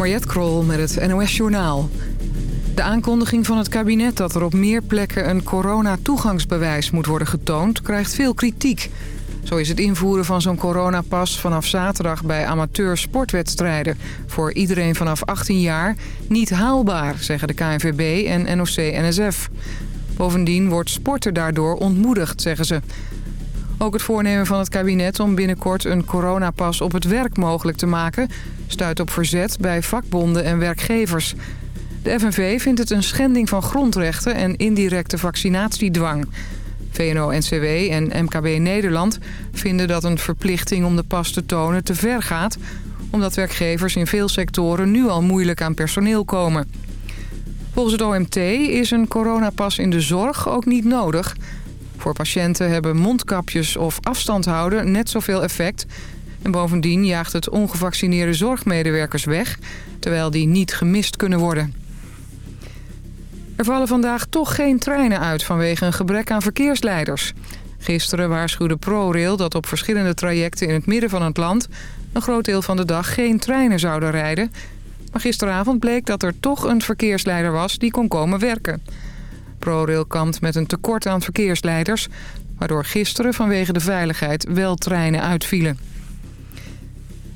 Mariette Krol met het NOS Journaal. De aankondiging van het kabinet dat er op meer plekken een corona-toegangsbewijs moet worden getoond... krijgt veel kritiek. Zo is het invoeren van zo'n coronapas vanaf zaterdag bij amateur sportwedstrijden... voor iedereen vanaf 18 jaar niet haalbaar, zeggen de KNVB en NOC-NSF. Bovendien wordt sporten daardoor ontmoedigd, zeggen ze. Ook het voornemen van het kabinet om binnenkort een coronapas op het werk mogelijk te maken... stuit op verzet bij vakbonden en werkgevers. De FNV vindt het een schending van grondrechten en indirecte vaccinatiedwang. VNO-NCW en MKB Nederland vinden dat een verplichting om de pas te tonen te ver gaat... omdat werkgevers in veel sectoren nu al moeilijk aan personeel komen. Volgens het OMT is een coronapas in de zorg ook niet nodig... Voor patiënten hebben mondkapjes of afstand houden net zoveel effect. En bovendien jaagt het ongevaccineerde zorgmedewerkers weg... terwijl die niet gemist kunnen worden. Er vallen vandaag toch geen treinen uit vanwege een gebrek aan verkeersleiders. Gisteren waarschuwde ProRail dat op verschillende trajecten in het midden van het land... een groot deel van de dag geen treinen zouden rijden. Maar gisteravond bleek dat er toch een verkeersleider was die kon komen werken... ProRail kampt met een tekort aan verkeersleiders... waardoor gisteren vanwege de veiligheid wel treinen uitvielen.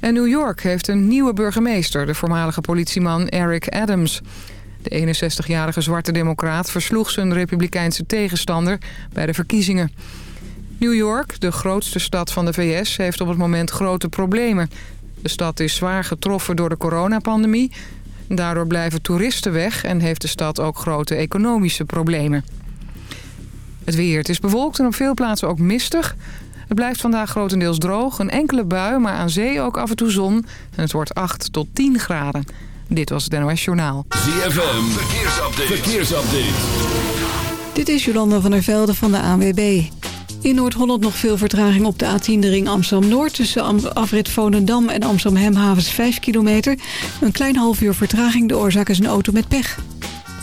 En New York heeft een nieuwe burgemeester, de voormalige politieman Eric Adams. De 61-jarige zwarte democraat versloeg zijn republikeinse tegenstander bij de verkiezingen. New York, de grootste stad van de VS, heeft op het moment grote problemen. De stad is zwaar getroffen door de coronapandemie... Daardoor blijven toeristen weg en heeft de stad ook grote economische problemen. Het weer. Het is bewolkt en op veel plaatsen ook mistig. Het blijft vandaag grotendeels droog. Een enkele bui, maar aan zee ook af en toe zon. En het wordt 8 tot 10 graden. Dit was het NOS Journaal. ZFM. Verkeersupdate. Verkeersupdate. Dit is Jolanda van der Velde van de ANWB. In Noord-Holland nog veel vertraging op de A10 de ring Amsterdam-Noord... tussen afrit Volendam en Amsterdam-Hemhavens 5 kilometer. Een klein half uur vertraging, de oorzaak is een auto met pech.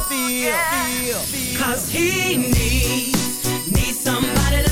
feel. Feel, feel, feel. Cause he needs, needs somebody to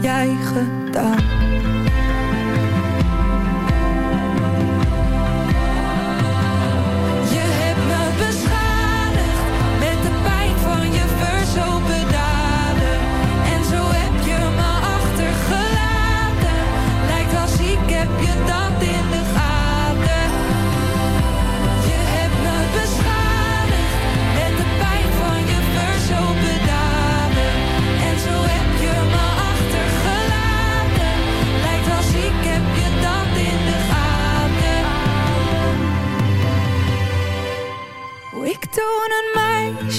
jij gedaan.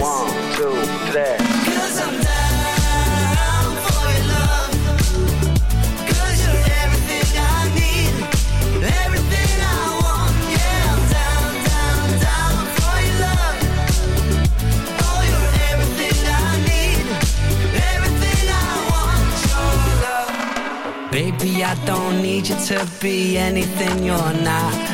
One, two, three. Cause I'm down for your love. Cause you're everything I need. Everything I want. Yeah, I'm down, down, down for your love. Oh, you're everything I need. Everything I want. Your love. Baby, I don't need you to be anything you're not.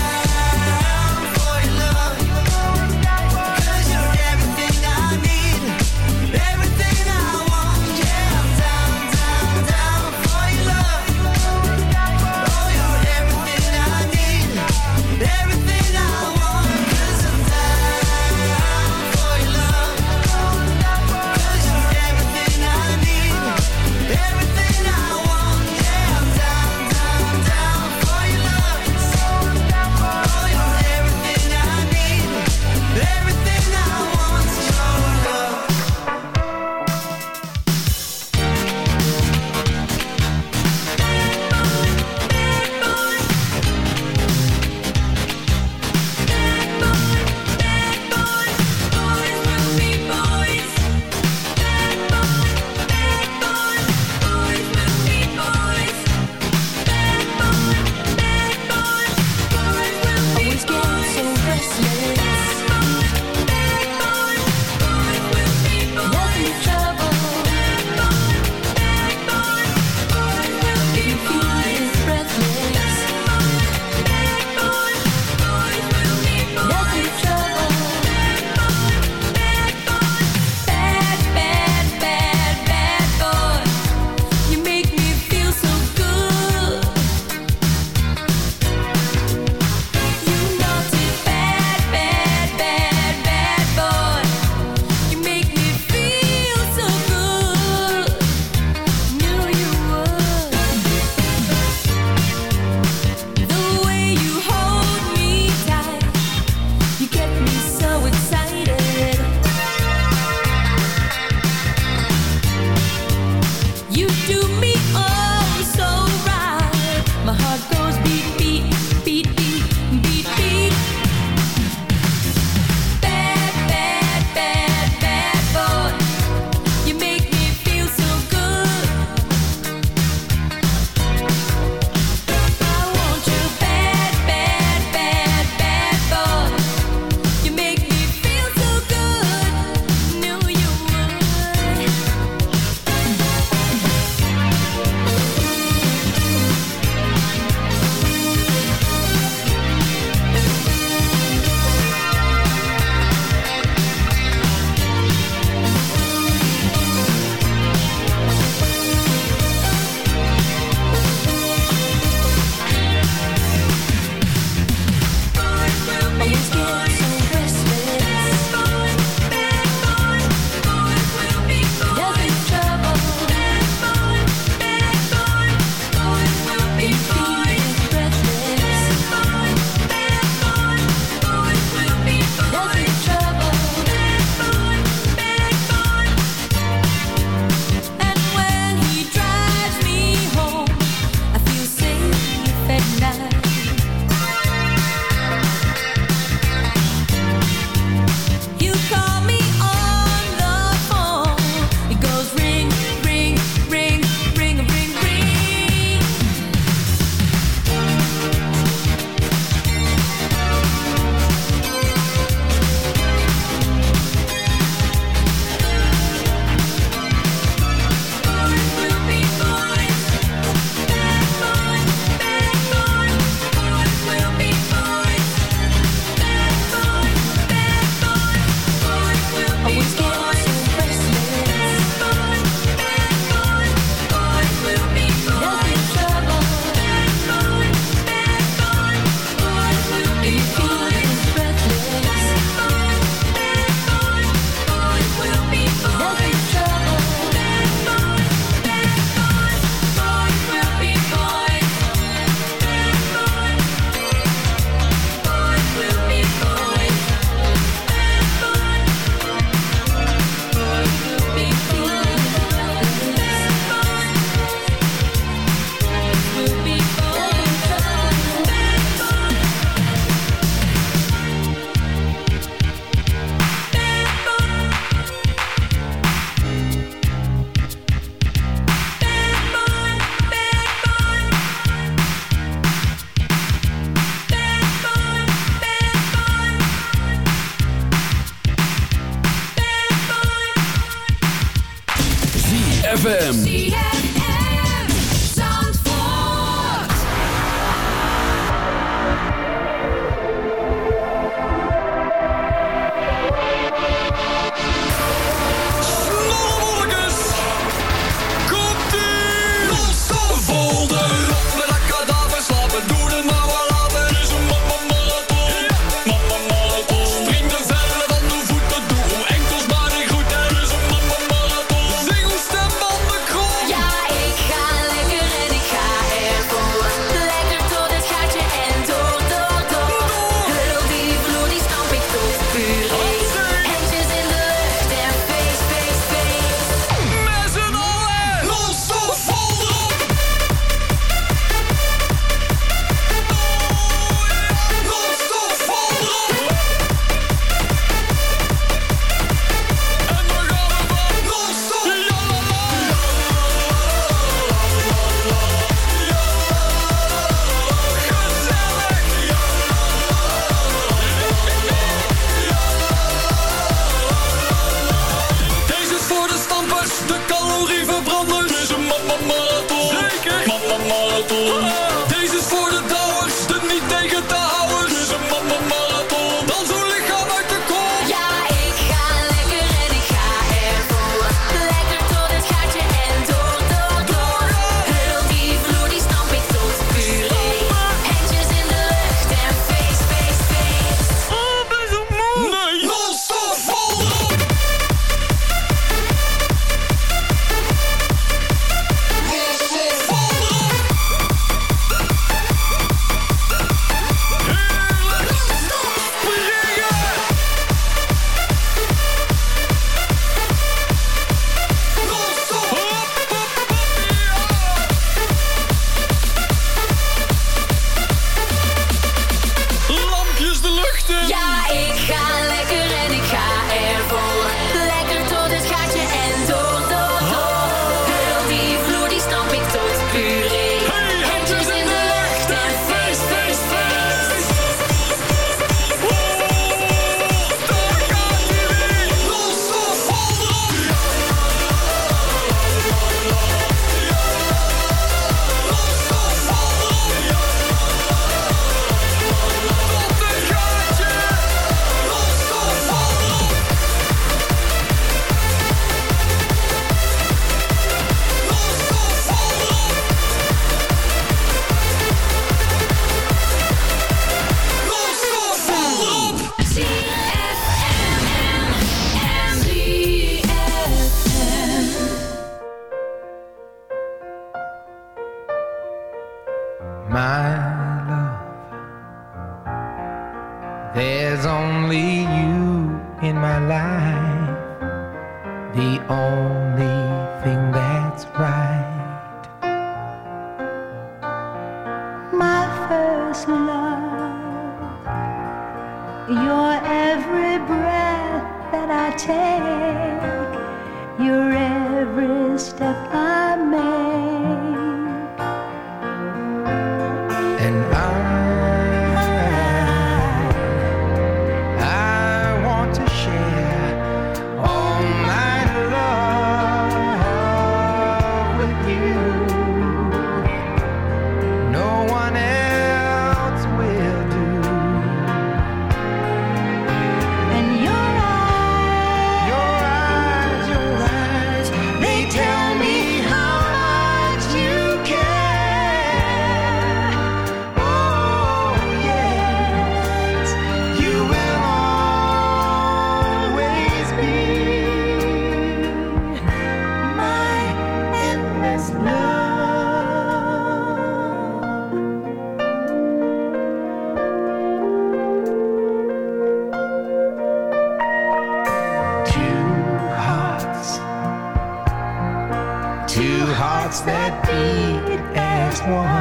我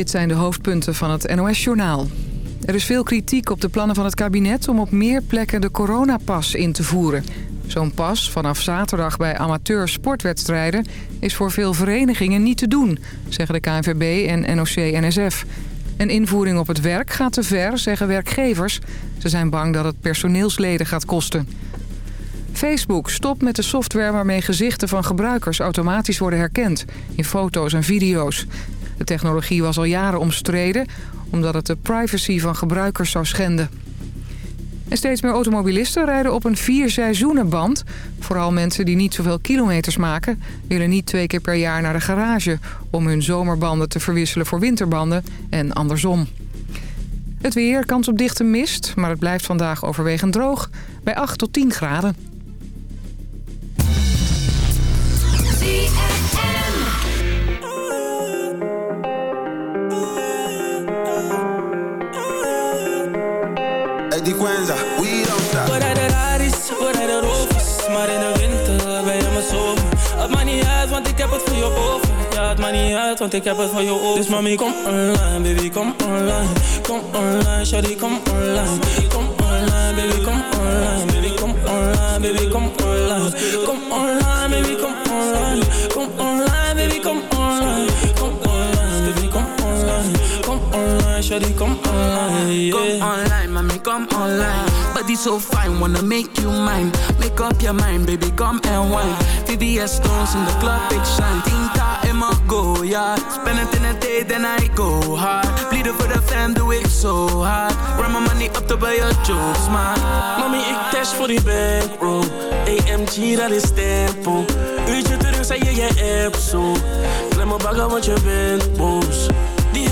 dit zijn de hoofdpunten van het NOS-journaal. Er is veel kritiek op de plannen van het kabinet om op meer plekken de coronapas in te voeren. Zo'n pas vanaf zaterdag bij amateur sportwedstrijden is voor veel verenigingen niet te doen, zeggen de KNVB en NOC-NSF. Een invoering op het werk gaat te ver, zeggen werkgevers. Ze zijn bang dat het personeelsleden gaat kosten. Facebook stopt met de software waarmee gezichten van gebruikers automatisch worden herkend in foto's en video's. De technologie was al jaren omstreden omdat het de privacy van gebruikers zou schenden. En steeds meer automobilisten rijden op een vier-seizoenenband. Vooral mensen die niet zoveel kilometers maken... willen niet twee keer per jaar naar de garage... om hun zomerbanden te verwisselen voor winterbanden en andersom. Het weer, kans op dichte mist, maar het blijft vandaag overwegend droog... bij 8 tot 10 graden. Want ik heb het voor je over. Dus mami, kom online, baby, kom online. Kom online, shawty, kom online. Kom online, baby, kom online. Baby, kom online, baby, kom online. Kom online, baby, kom online. Kom online, baby, kom online. Kom online, shawty, kom online. Yeah. Come online, mommy, come online. Body so fine, wanna make you mine. Make up your mind, baby, come and wine. VVS stones in the club, big shine. Tinta in my go, yeah. Spend it in a day, then I go hard. Bleeden for the fam, do it so hard. Run my money up to buy your jokes, man. Mami, ik dash voor die bankroll. AMG, dat is tempo. Uurtje terug, zei je je app zo. Klem me bagger, want je bent boos.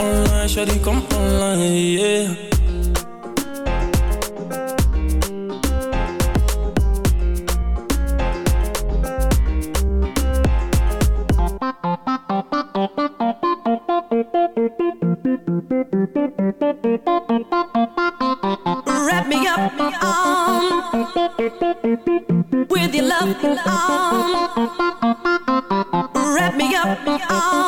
online, shawty, kom online, yeah. Wrap me up, um, with your um, wrap me up, um,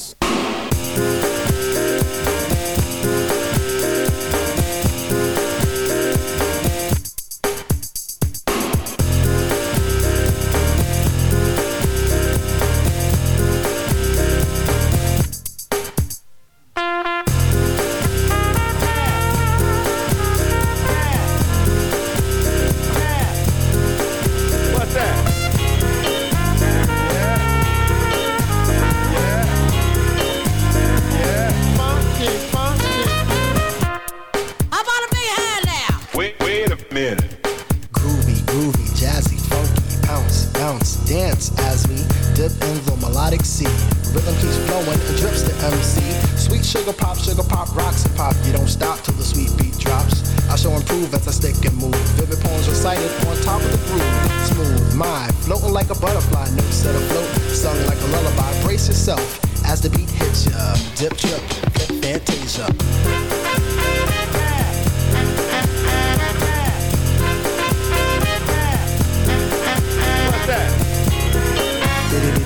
Bounce, dance as we dip in the melodic sea. Rhythm keeps flowing and drips to MC. Sweet sugar pop, sugar pop, rocks and pop. You don't stop till the sweet beat drops. I shall improve as I stick and move. Vivid poems recited on top of the groove. Smooth, mind, floating like a butterfly, notes set afloat, sung like a lullaby. Brace yourself as the beat hits ya. Dip, trip, flip, fantasia.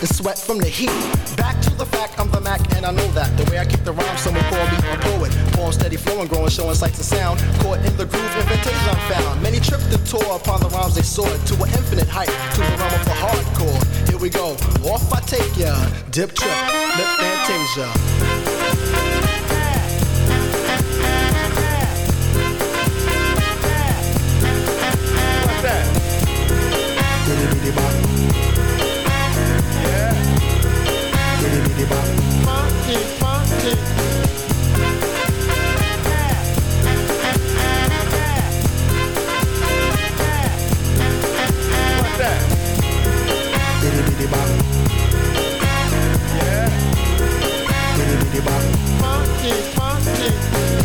and sweat from the heat. Back to the fact, I'm the Mac and I know that. The way I kick the rhyme, someone call me a poet. Poem steady flowing, growing, showing sights and sound. Caught in the groove, invitation I'm found. Many tripped and tore upon the rhymes they soared to an infinite height, to the realm of the hardcore. Here we go, off I take ya. Dip trip, lip fantasia. Funky, funky.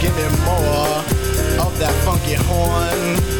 give me more of that funky horn.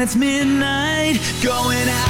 and it's midnight going out.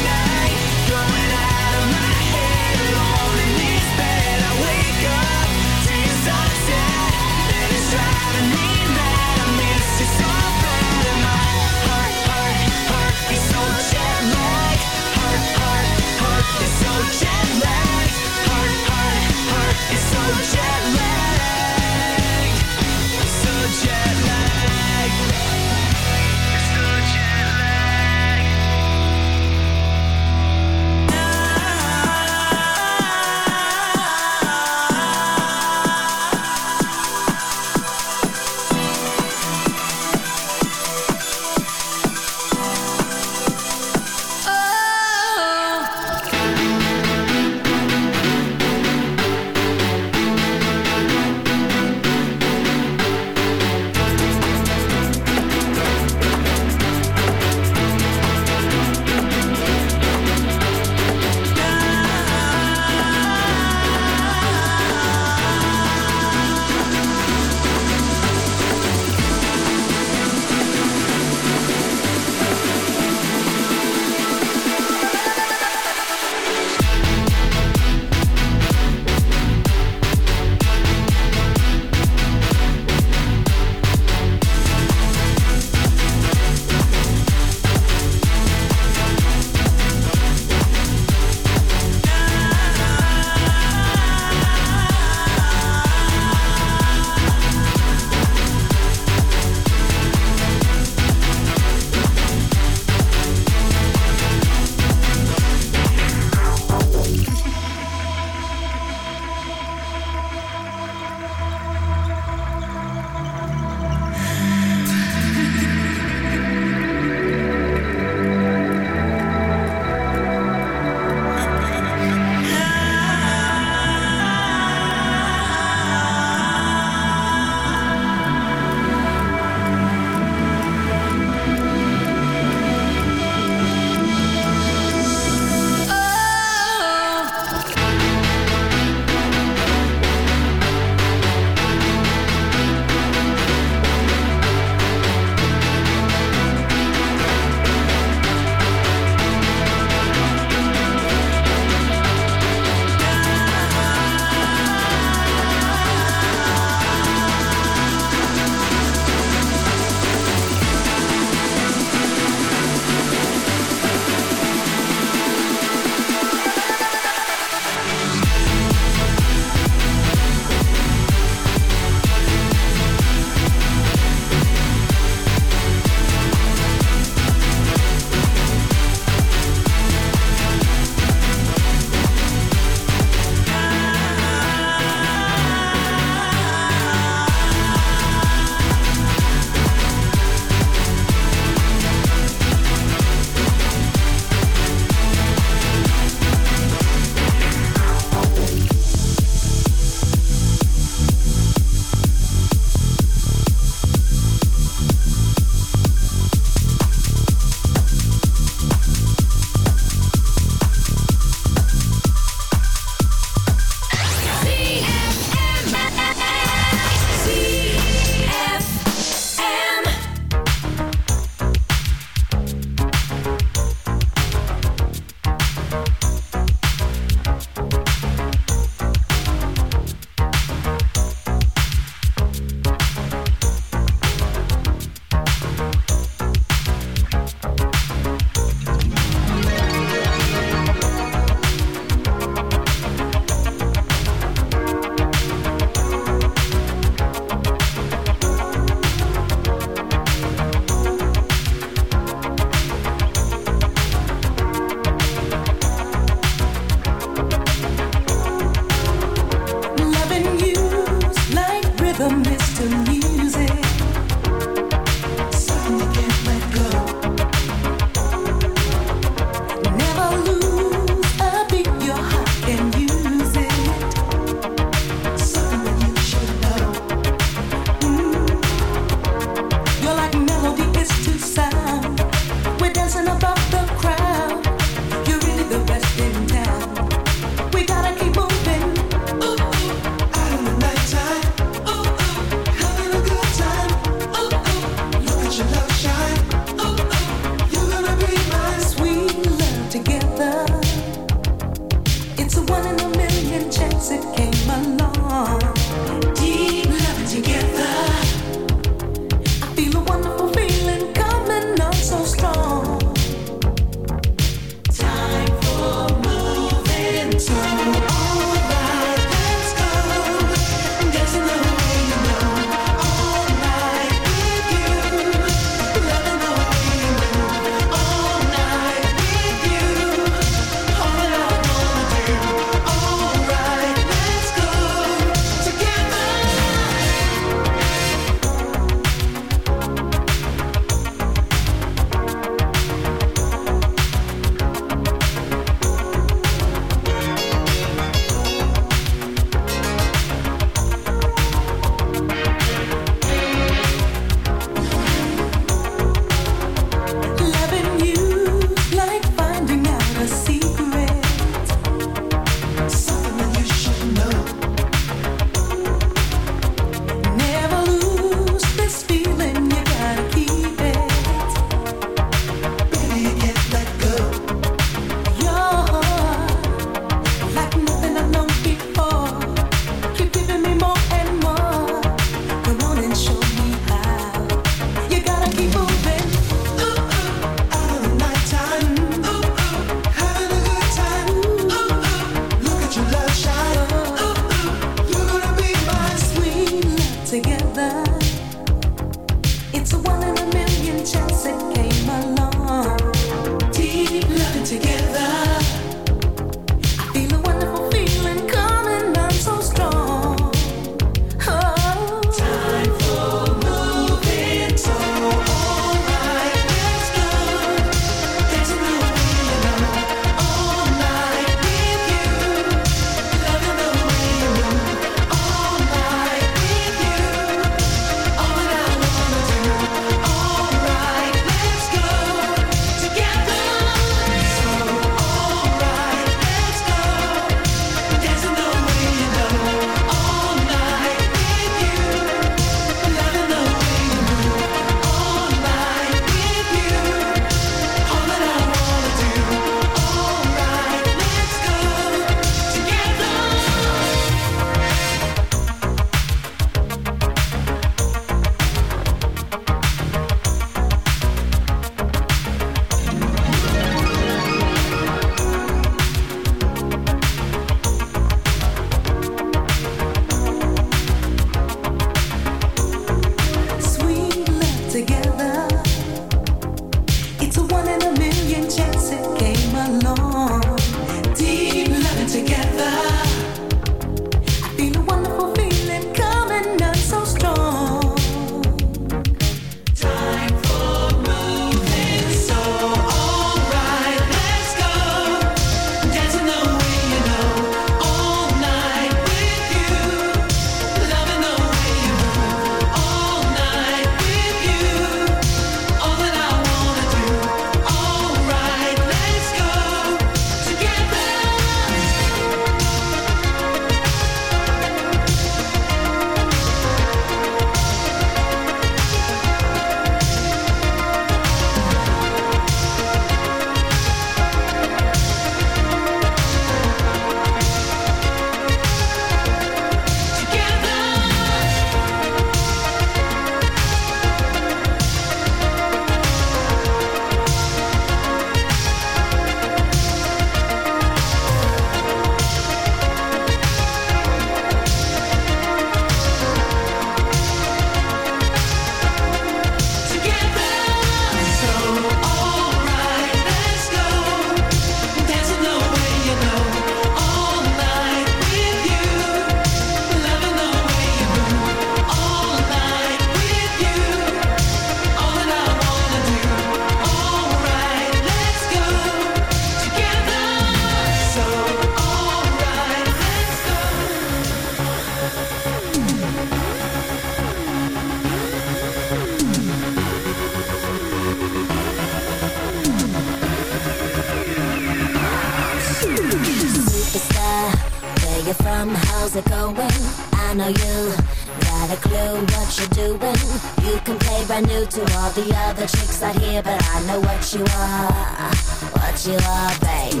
not here, but I know what you are, what you are, baby.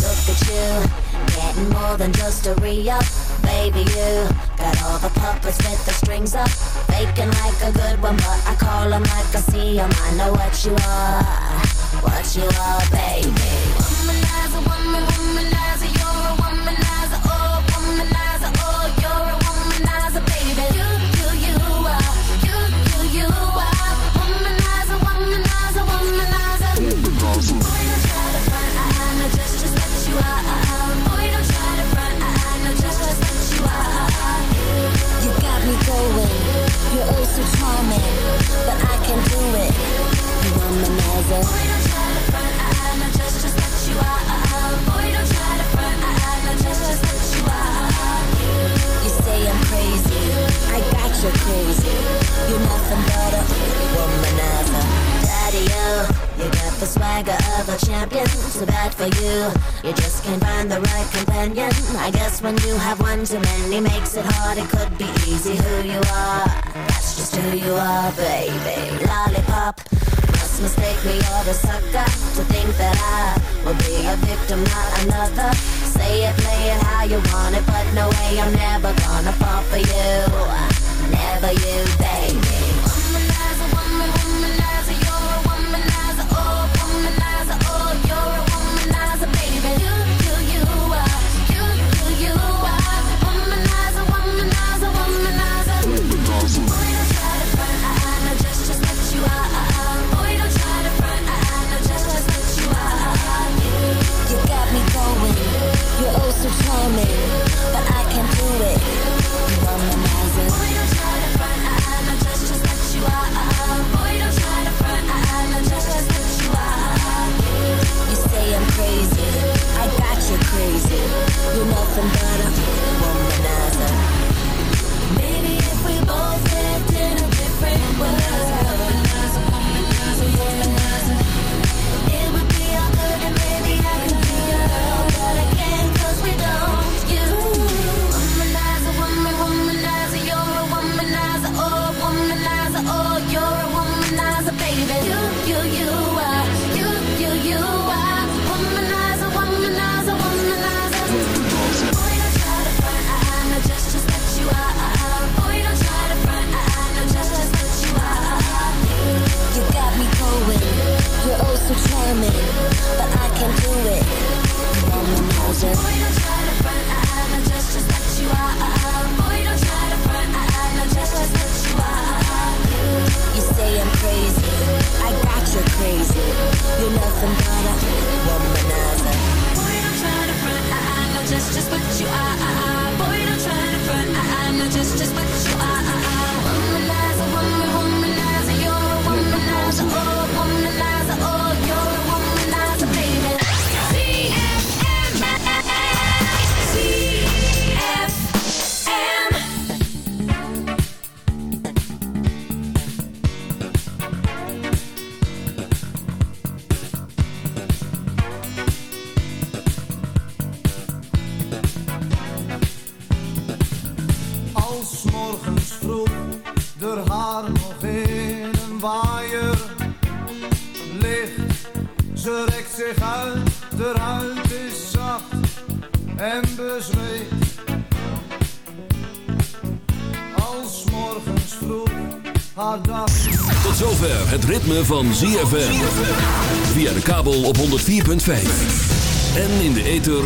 Look at you, getting more than just a re-up, baby. You got all the puppets with the strings up, faking like a good one, but I call them like I see them. I know what you are, what you are, baby. Womanizer, woman, womanizer, you.